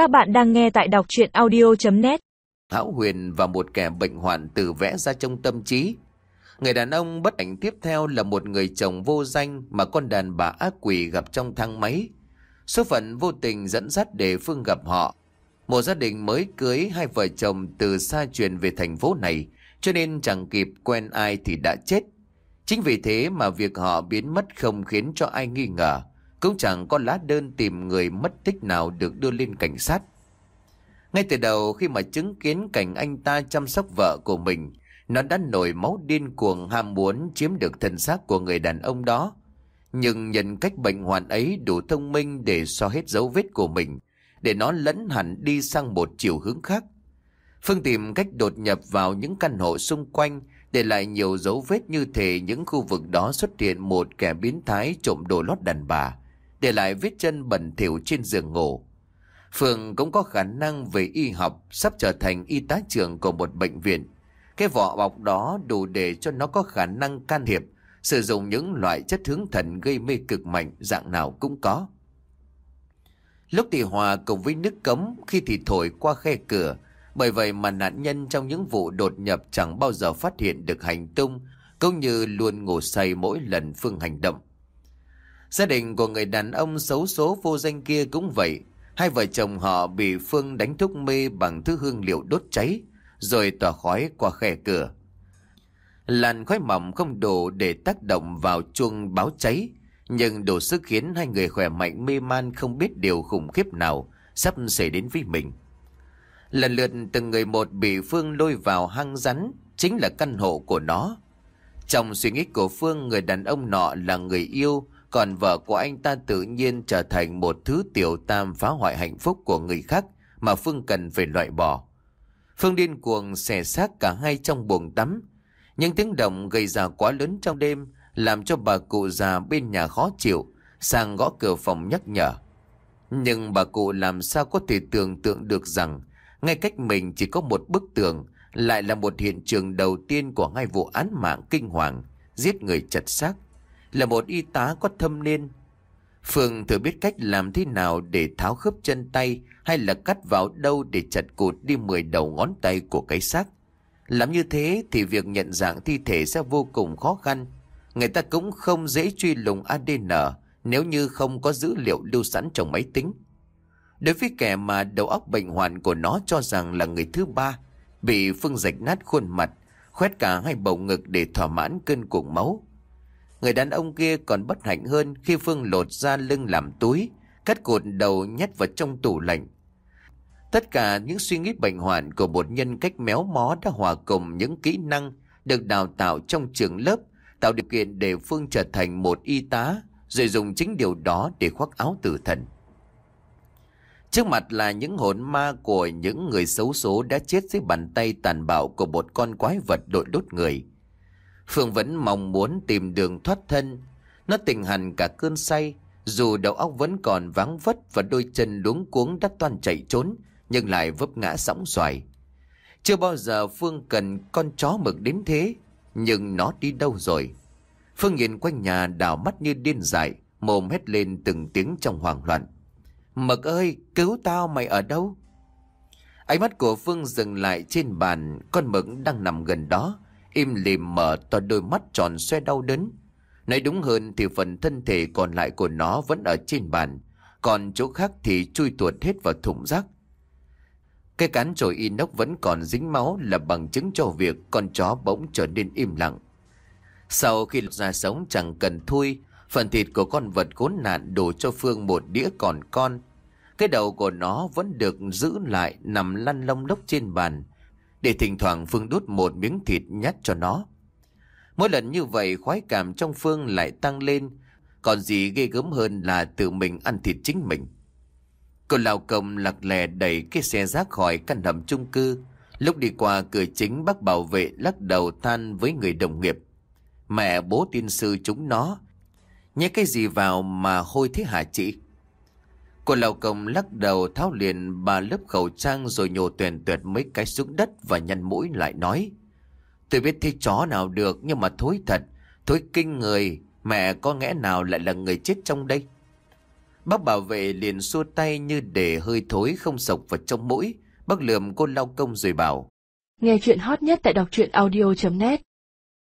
Các bạn đang nghe tại đọc chuyện audio.net Hảo Huyền và một kẻ bệnh hoạn tự vẽ ra trong tâm trí. Người đàn ông bất ảnh tiếp theo là một người chồng vô danh mà con đàn bà ác quỷ gặp trong thang máy. Số phận vô tình dẫn dắt để Phương gặp họ. Một gia đình mới cưới hai vợ chồng từ xa truyền về thành phố này, cho nên chẳng kịp quen ai thì đã chết. Chính vì thế mà việc họ biến mất không khiến cho ai nghi ngờ. Cũng chẳng có lá đơn tìm người mất tích nào được đưa lên cảnh sát. Ngay từ đầu khi mà chứng kiến cảnh anh ta chăm sóc vợ của mình, nó đã nổi máu điên cuồng ham muốn chiếm được thân xác của người đàn ông đó. Nhưng nhận cách bệnh hoạn ấy đủ thông minh để xóa hết dấu vết của mình, để nó lẫn hẳn đi sang một chiều hướng khác. Phương tìm cách đột nhập vào những căn hộ xung quanh, để lại nhiều dấu vết như thể những khu vực đó xuất hiện một kẻ biến thái trộm đồ lót đàn bà, để lại vết chân bẩn thỉu trên giường ngủ. Phương cũng có khả năng về y học, sắp trở thành y tá trưởng của một bệnh viện. Cái vỏ bọc đó đủ để cho nó có khả năng can thiệp, sử dụng những loại chất hướng thần gây mê cực mạnh dạng nào cũng có. Lúc thì hòa cùng với nước cấm, khi thì thổi qua khe cửa, bởi vậy mà nạn nhân trong những vụ đột nhập chẳng bao giờ phát hiện được hành tung, cũng như luôn ngủ say mỗi lần Phương hành động. Gia đình của người đàn ông xấu số vô danh kia cũng vậy. Hai vợ chồng họ bị Phương đánh thuốc mê bằng thứ hương liệu đốt cháy, rồi tỏa khói qua khe cửa. Làn khói mỏng không đủ để tác động vào chuông báo cháy, nhưng đủ sức khiến hai người khỏe mạnh mê man không biết điều khủng khiếp nào sắp xảy đến với mình. Lần lượt từng người một bị Phương lôi vào hang rắn, chính là căn hộ của nó. Trong suy nghĩ của Phương, người đàn ông nọ là người yêu, còn vợ của anh ta tự nhiên trở thành một thứ tiểu tam phá hoại hạnh phúc của người khác mà Phương cần phải loại bỏ. Phương điên cuồng xẻ xác cả hai trong buồng tắm. Những tiếng động gây ra quá lớn trong đêm làm cho bà cụ già bên nhà khó chịu, sang gõ cửa phòng nhắc nhở. Nhưng bà cụ làm sao có thể tưởng tượng được rằng ngay cách mình chỉ có một bức tường lại là một hiện trường đầu tiên của hai vụ án mạng kinh hoàng, giết người chặt xác là một y tá có thâm niên. Phương thử biết cách làm thế nào để tháo khớp chân tay hay là cắt vào đâu để chặt cụt đi 10 đầu ngón tay của cái xác. Làm như thế thì việc nhận dạng thi thể sẽ vô cùng khó khăn. Người ta cũng không dễ truy lùng ADN nếu như không có dữ liệu lưu sẵn trong máy tính. Đối với kẻ mà đầu óc bệnh hoạn của nó cho rằng là người thứ ba, bị Phương rạch nát khuôn mặt, khoét cả hai bầu ngực để thỏa mãn cơn cuồng máu. Người đàn ông kia còn bất hạnh hơn khi Phương lột ra lưng làm túi, cắt cột đầu nhét vào trong tủ lạnh. Tất cả những suy nghĩ bệnh hoạn của một nhân cách méo mó đã hòa cùng những kỹ năng được đào tạo trong trường lớp, tạo điều kiện để Phương trở thành một y tá, rồi dùng chính điều đó để khoác áo tử thần. Trước mặt là những hồn ma của những người xấu số đã chết dưới bàn tay tàn bạo của một con quái vật đội đốt người. Phương vẫn mong muốn tìm đường thoát thân. Nó tình hẳn cả cơn say, dù đầu óc vẫn còn vắng vất và đôi chân luống cuống đắt toan chạy trốn, nhưng lại vấp ngã sóng xoài. Chưa bao giờ Phương cần con chó mực đến thế, nhưng nó đi đâu rồi? Phương nhìn quanh nhà đảo mắt như điên dại, mồm hét lên từng tiếng trong hoảng loạn. Mực ơi, cứu tao mày ở đâu? Ánh mắt của Phương dừng lại trên bàn, con mực đang nằm gần đó, im lìm mở to đôi mắt tròn xoe đau đớn. Nói đúng hơn thì phần thân thể còn lại của nó vẫn ở trên bàn, còn chỗ khác thì chui tuột hết vào thùng rác. Cái cán chổi inox vẫn còn dính máu là bằng chứng cho việc con chó bỗng trở nên im lặng. Sau khi ra sống chẳng cần thui, phần thịt của con vật khốn nạn đổ cho Phương một đĩa còn con. Cái đầu của nó vẫn được giữ lại nằm lăn lông lốc trên bàn, để thỉnh thoảng Phương đút một miếng thịt nhắt cho nó. Mỗi lần như vậy khoái cảm trong Phương lại tăng lên, còn gì ghê gớm hơn là tự mình ăn thịt chính mình. Cô lao công lặc lè đẩy cái xe rác khỏi căn hầm chung cư. Lúc đi qua cửa chính bác bảo vệ lắc đầu than với người đồng nghiệp. Mẹ bố tiên sư chúng nó. Nhét cái gì vào mà hôi thế hả chị? Cô lao công lắc đầu tháo liền ba lớp khẩu trang rồi nhổ tuyển tuyệt mấy cái xuống đất và nhăn mũi lại nói. Tôi biết thấy chó nào được nhưng mà thối thật, thối kinh người, mẹ có ngẽ nào lại là người chết trong đây? Bác bảo vệ liền xua tay như để hơi thối không sộc vào trong mũi. Bác lườm cô lao công rồi bảo. Nghe chuyện hot nhất tại đọc truyện audio.net